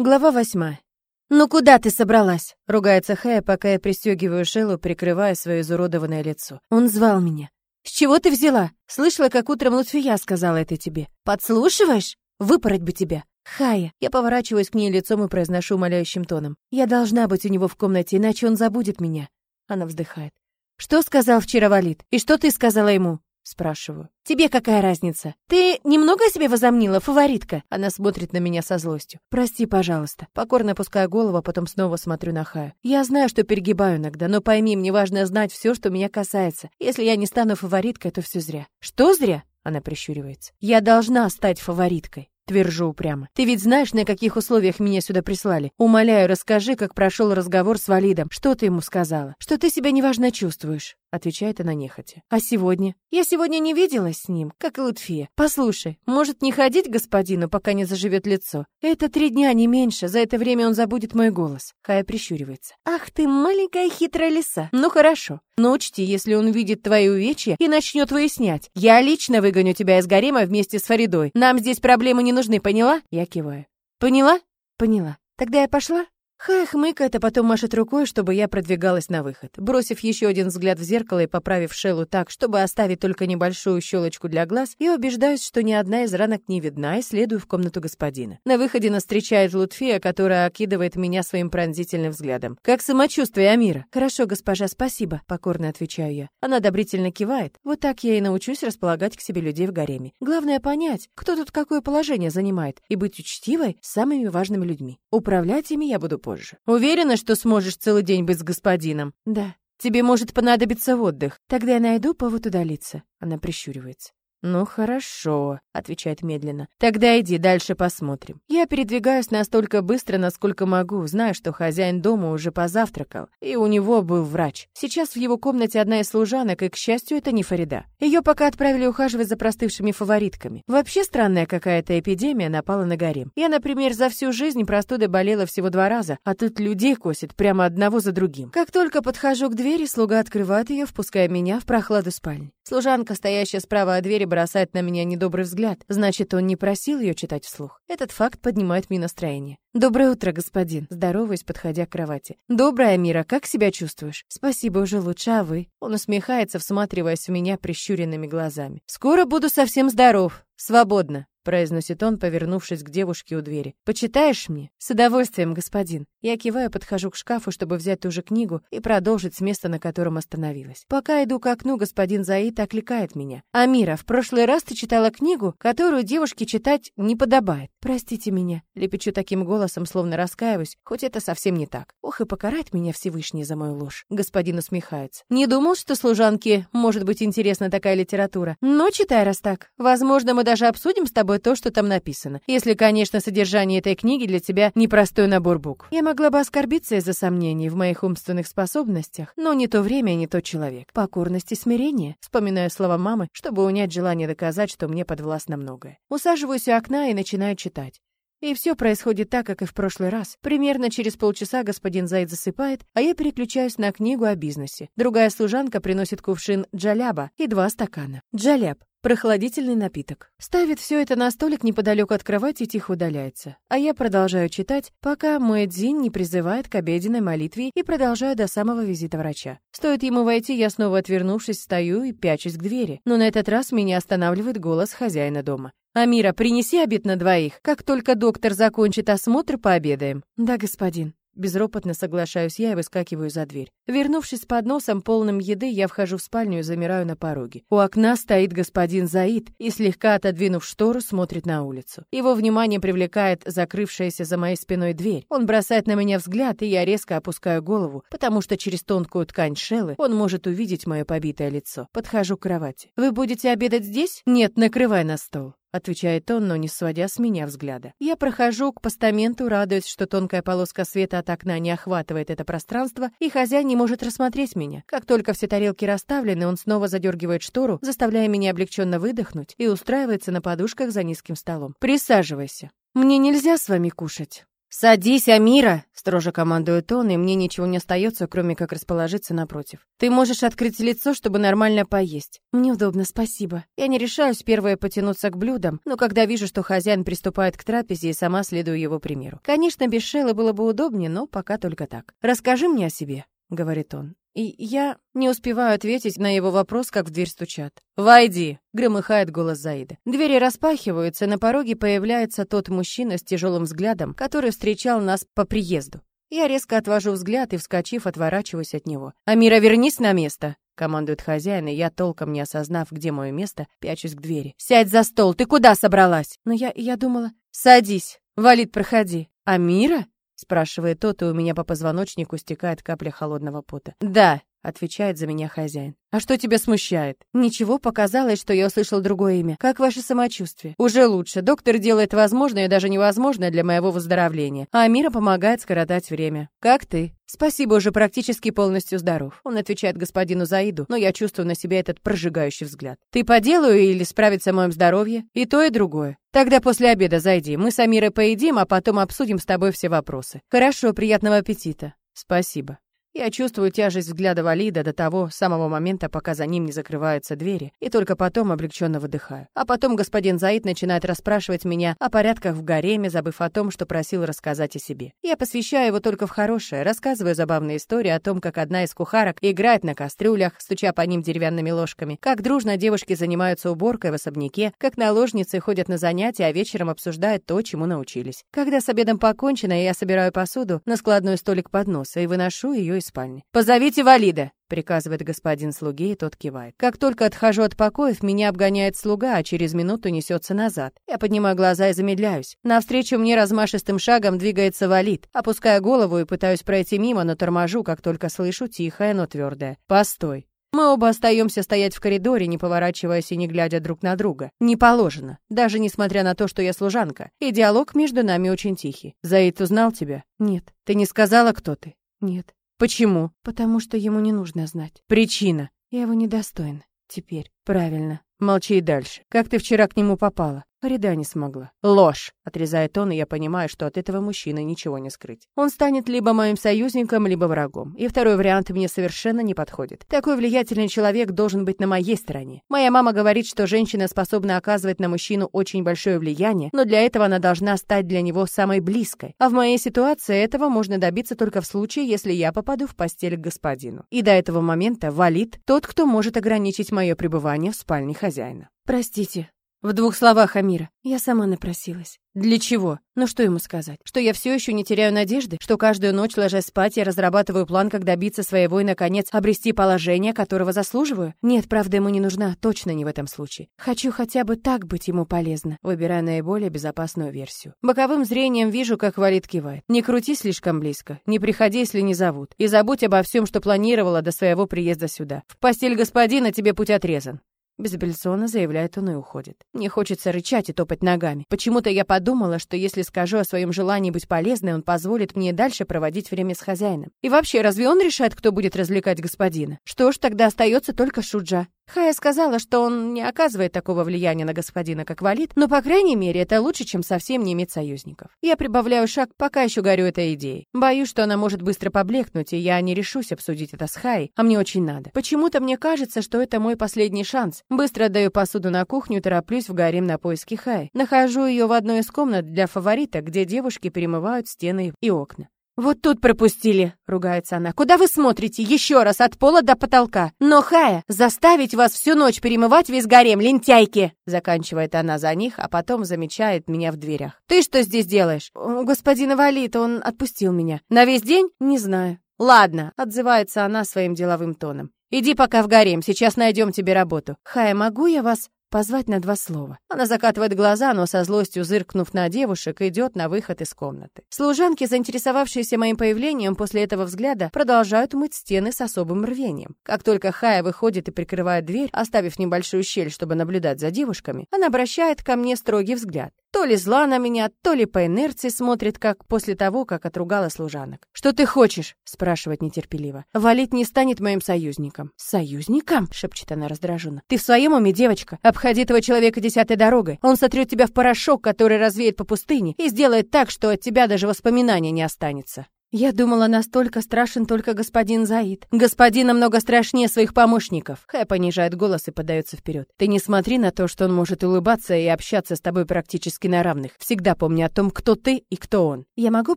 Глава восьмая. «Ну куда ты собралась?» — ругается Хая, пока я пристегиваю Шеллу, прикрывая свое изуродованное лицо. Он звал меня. «С чего ты взяла? Слышала, как утром Лутфия сказала это тебе. Подслушиваешь? Выпороть бы тебя!» «Хая!» Я поворачиваюсь к ней лицом и произношу умоляющим тоном. «Я должна быть у него в комнате, иначе он забудет меня». Она вздыхает. «Что сказал вчера Валид? И что ты сказала ему?» Спрашиваю. «Тебе какая разница? Ты немного себе возомнила, фаворитка?» Она смотрит на меня со злостью. «Прости, пожалуйста». Покорно опускаю голову, а потом снова смотрю на Хаю. «Я знаю, что перегибаю иногда, но пойми, мне важно знать все, что меня касается. Если я не стану фавориткой, то все зря». «Что зря?» Она прищуривается. «Я должна стать фавориткой». Твержу упрямо. Ты ведь знаешь, на каких условиях меня сюда прислали? Умоляю, расскажи, как прошел разговор с Валидом. Что ты ему сказала? Что ты себя неважно чувствуешь? Отвечает она нехотя. А сегодня? Я сегодня не виделась с ним, как и Лутфия. Послушай, может не ходить господину, пока не заживет лицо? Это три дня, не меньше. За это время он забудет мой голос. Хая прищуривается. Ах ты, маленькая хитрая лиса. Ну хорошо. Но учти, если он видит твои увечья и начнет выяснять. Я лично выгоню тебя из гарема вместе с Фаридой. Нам здесь проблемы не нужны, поняла? Я киваю. Поняла? Поняла. Тогда я пошла? Хай хмыкает, а потом машет рукой, чтобы я продвигалась на выход. Бросив еще один взгляд в зеркало и поправив шелу так, чтобы оставить только небольшую щелочку для глаз, я убеждаюсь, что ни одна из ранок не видна, и следую в комнату господина. На выходе нас встречает Лутфия, которая окидывает меня своим пронзительным взглядом. «Как самочувствие, Амира?» «Хорошо, госпожа, спасибо», — покорно отвечаю я. Она одобрительно кивает. Вот так я и научусь располагать к себе людей в гареме. Главное понять, кто тут какое положение занимает, и быть учтивой с самыми важными людьми. Управлять ими я буду позже позже. Уверена, что сможешь целый день быть с господином? Да. Тебе может понадобиться отдых. Тогда я найду повод удалиться. Она прищуривается. «Ну хорошо», — отвечает медленно. «Тогда иди, дальше посмотрим». Я передвигаюсь настолько быстро, насколько могу, зная, что хозяин дома уже позавтракал, и у него был врач. Сейчас в его комнате одна из служанок, и, к счастью, это не Фарида. Ее пока отправили ухаживать за простывшими фаворитками. Вообще странная какая-то эпидемия напала на гарем. Я, например, за всю жизнь простудой болела всего два раза, а тут людей косит прямо одного за другим. Как только подхожу к двери, слуга открывает ее, впуская меня в прохладу спальни. Служанка, стоящая справа от двери, бросает на меня недобрый взгляд. Значит, он не просил ее читать вслух. Этот факт поднимает мне настроение. «Доброе утро, господин!» Здороваюсь, подходя к кровати. «Доброе, Мира, как себя чувствуешь?» «Спасибо, уже лучше, а вы?» Он усмехается, всматриваясь в меня прищуренными глазами. «Скоро буду совсем здоров. Свободно произносит он, повернувшись к девушке у двери. «Почитаешь мне?» «С удовольствием, господин». Я киваю, подхожу к шкафу, чтобы взять ту же книгу и продолжить с места, на котором остановилась. Пока иду к окну, господин Заид окликает меня. «Амира, в прошлый раз ты читала книгу, которую девушке читать не подобает. Простите меня». Лепечу таким голосом, словно раскаиваюсь, хоть это совсем не так. Ох, и покарать меня Всевышний за мою ложь. Господин усмехается. «Не думал, что служанке может быть интересна такая литература. Но читай, раз так. Возможно, мы даже обсудим с тобой тобой то, что там написано. Если, конечно, содержание этой книги для тебя непростой набор букв. Я могла бы оскорбиться из-за сомнений в моих умственных способностях, но не то время не тот человек. Покорность и смирение. Вспоминаю слова мамы, чтобы унять желание доказать, что мне подвластно многое. Усаживаюсь у окна и начинаю читать. И все происходит так, как и в прошлый раз. Примерно через полчаса господин Зайд засыпает, а я переключаюсь на книгу о бизнесе. Другая служанка приносит кувшин джаляба и два стакана. Джаляб Прохладительный напиток. Ставит все это на столик неподалеку от кровати и тихо удаляется. А я продолжаю читать, пока мой Дзин не призывает к обеденной молитве и продолжаю до самого визита врача. Стоит ему войти, я снова отвернувшись, стою и пячусь к двери. Но на этот раз меня останавливает голос хозяина дома. «Амира, принеси обед на двоих. Как только доктор закончит осмотр, пообедаем». «Да, господин». Безропотно соглашаюсь я и выскакиваю за дверь. Вернувшись с подносом, полным еды, я вхожу в спальню и замираю на пороге. У окна стоит господин Заид и, слегка отодвинув штору, смотрит на улицу. Его внимание привлекает закрывшаяся за моей спиной дверь. Он бросает на меня взгляд, и я резко опускаю голову, потому что через тонкую ткань шелы он может увидеть мое побитое лицо. Подхожу к кровати. «Вы будете обедать здесь?» «Нет, накрывай на стол». — отвечает он, но не сводя с меня взгляда. Я прохожу к постаменту, радуясь, что тонкая полоска света от окна не охватывает это пространство, и хозяин не может рассмотреть меня. Как только все тарелки расставлены, он снова задергивает штору, заставляя меня облегченно выдохнуть, и устраивается на подушках за низким столом. «Присаживайся. Мне нельзя с вами кушать». «Садись, Амира!» — строже командует он, и мне ничего не остается, кроме как расположиться напротив. «Ты можешь открыть лицо, чтобы нормально поесть». «Мне удобно, спасибо». Я не решаюсь первое потянуться к блюдам, но когда вижу, что хозяин приступает к трапезе, и сама следую его примеру. Конечно, без Шеллы было бы удобнее, но пока только так. «Расскажи мне о себе», — говорит он. И я не успеваю ответить на его вопрос, как в дверь стучат. «Войди!» — громыхает голос Заида. Двери распахиваются, на пороге появляется тот мужчина с тяжелым взглядом, который встречал нас по приезду. Я резко отвожу взгляд и, вскочив, отворачиваюсь от него. «Амира, вернись на место!» — командует хозяин, и я, толком не осознав, где мое место, пячусь к двери. «Сядь за стол! Ты куда собралась?» Но я, я думала... «Садись! Валид, проходи!» «Амира?» Спрашивает тот, и у меня по позвоночнику стекает капля холодного пота. Да, отвечает за меня хозяин. А что тебя смущает? Ничего, показалось, что я услышал другое имя. Как ваше самочувствие? Уже лучше. Доктор делает возможное и даже невозможное для моего выздоровления. А Амира помогает скоротать время. Как ты? Спасибо, уже практически полностью здоров. Он отвечает господину Заиду, но я чувствую на себе этот прожигающий взгляд. Ты по делу или справиться о моем здоровье? И то, и другое. Тогда после обеда зайди. Мы с Амирой поедим, а потом обсудим с тобой все вопросы. Хорошо, приятного аппетита. Спасибо. Я чувствую тяжесть взгляда Валида до того самого момента, пока за ним не закрываются двери, и только потом облегченно выдыхаю. А потом господин Заид начинает расспрашивать меня о порядках в гареме, забыв о том, что просил рассказать о себе. Я посвящаю его только в хорошее, рассказываю забавные истории о том, как одна из кухарок играет на кастрюлях, стуча по ним деревянными ложками, как дружно девушки занимаются уборкой в особняке, как наложницы ходят на занятия, а вечером обсуждают то, чему научились. Когда с обедом покончено, я собираю посуду на складной столик подноса и выношу ее из спальни. «Позовите Валида!» — приказывает господин слуге, и тот кивает. Как только отхожу от покоев, меня обгоняет слуга, а через минуту несется назад. Я поднимаю глаза и замедляюсь. Навстречу мне размашистым шагом двигается Валид. Опуская голову и пытаюсь пройти мимо, но торможу, как только слышу тихое, но твердое. «Постой!» Мы оба остаемся стоять в коридоре, не поворачиваясь и не глядя друг на друга. Не положено, даже несмотря на то, что я служанка. И диалог между нами очень тихий. Заид узнал тебя? Нет. Ты не сказала, кто ты? Нет. Почему? Потому что ему не нужно знать. Причина. Я его недостойна. Теперь. Правильно. Молчи и дальше. Как ты вчера к нему попала? Фарида не смогла. Ложь, отрезает он, и я понимаю, что от этого мужчины ничего не скрыть. Он станет либо моим союзником, либо врагом. И второй вариант мне совершенно не подходит. Такой влиятельный человек должен быть на моей стороне. Моя мама говорит, что женщина способна оказывать на мужчину очень большое влияние, но для этого она должна стать для него самой близкой. А в моей ситуации этого можно добиться только в случае, если я попаду в постель к господину. И до этого момента валит тот, кто может ограничить мое пребывание в спальне хозяина. Простите, в двух словах, Амира, я сама напросилась. Для чего? Ну что ему сказать? Что я все еще не теряю надежды? Что каждую ночь, ложась спать, я разрабатываю план, как добиться своего и, наконец, обрести положение, которого заслуживаю? Нет, правда ему не нужна, точно не в этом случае. Хочу хотя бы так быть ему полезно, выбирая наиболее безопасную версию. Боковым зрением вижу, как Валид кивает. Не крути слишком близко, не приходи, если не зовут. И забудь обо всем, что планировала до своего приезда сюда. В постель господина тебе путь отрезан. Безапелляционно заявляет он и уходит. Мне хочется рычать и топать ногами. Почему-то я подумала, что если скажу о своем желании быть полезной, он позволит мне дальше проводить время с хозяином. И вообще, разве он решает, кто будет развлекать господина? Что ж, тогда остается только Шуджа. Хая сказала, что он не оказывает такого влияния на господина, как Валид, но, по крайней мере, это лучше, чем совсем не иметь союзников. Я прибавляю шаг, пока еще горю этой идеей. Боюсь, что она может быстро поблекнуть, и я не решусь обсудить это с Хай, а мне очень надо. Почему-то мне кажется, что это мой последний шанс. Быстро отдаю посуду на кухню тороплюсь в гарем на поиски Хай. Нахожу ее в одной из комнат для фаворита, где девушки перемывают стены и окна. «Вот тут пропустили», — ругается она. «Куда вы смотрите? Еще раз, от пола до потолка. Но, Хая, заставить вас всю ночь перемывать весь гарем, лентяйки!» Заканчивает она за них, а потом замечает меня в дверях. «Ты что здесь делаешь?» «У господина Валит, он отпустил меня». «На весь день?» «Не знаю». «Ладно», — отзывается она своим деловым тоном. «Иди пока в гарем, сейчас найдем тебе работу». «Хая, могу я вас позвать на два слова. Она закатывает глаза, но со злостью зыркнув на девушек, идет на выход из комнаты. Служанки, заинтересовавшиеся моим появлением после этого взгляда, продолжают мыть стены с особым рвением. Как только Хая выходит и прикрывает дверь, оставив небольшую щель, чтобы наблюдать за девушками, она обращает ко мне строгий взгляд. То ли зла на меня, то ли по инерции смотрит, как после того, как отругала служанок. «Что ты хочешь?» — спрашивает нетерпеливо. «Валить не станет моим союзником». «Союзником?» — шепчет она раздраженно. «Ты в своем уме, девочка? Обходи этого человека десятой дорогой. Он сотрет тебя в порошок, который развеет по пустыне, и сделает так, что от тебя даже воспоминания не останется». Я думала, настолько страшен только господин Заид. Господин намного страшнее своих помощников. Хэ понижает голос и подается вперед. Ты не смотри на то, что он может улыбаться и общаться с тобой практически на равных. Всегда помни о том, кто ты и кто он. Я могу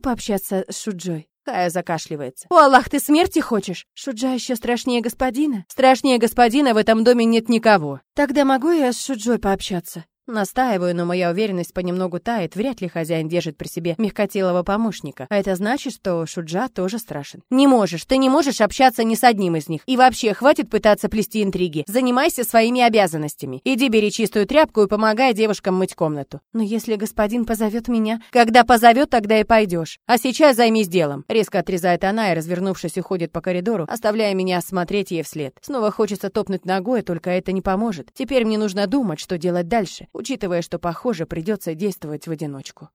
пообщаться с Шуджой? Кая закашливается. «О, Аллах, ты смерти хочешь? Шуджа еще страшнее господина?» «Страшнее господина в этом доме нет никого». «Тогда могу я с Шуджой пообщаться?» Настаиваю, но моя уверенность понемногу тает. Вряд ли хозяин держит при себе мягкотелого помощника. А это значит, что Шуджа тоже страшен. Не можешь, ты не можешь общаться ни с одним из них. И вообще, хватит пытаться плести интриги. Занимайся своими обязанностями. Иди бери чистую тряпку и помогай девушкам мыть комнату. Но если господин позовет меня... Когда позовет, тогда и пойдешь. А сейчас займись делом. Резко отрезает она и, развернувшись, уходит по коридору, оставляя меня смотреть ей вслед. Снова хочется топнуть ногой, только это не поможет. Теперь мне нужно думать, что делать дальше учитывая, что, похоже, придется действовать в одиночку.